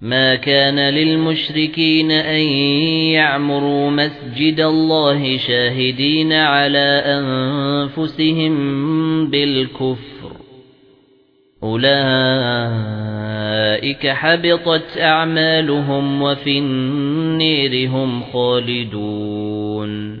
ما كان للمشركين أن يعمروا مسجد الله شاهدين على أنفسهم بالكفر أولئك حبطت أعمالهم وفي النير هم خالدون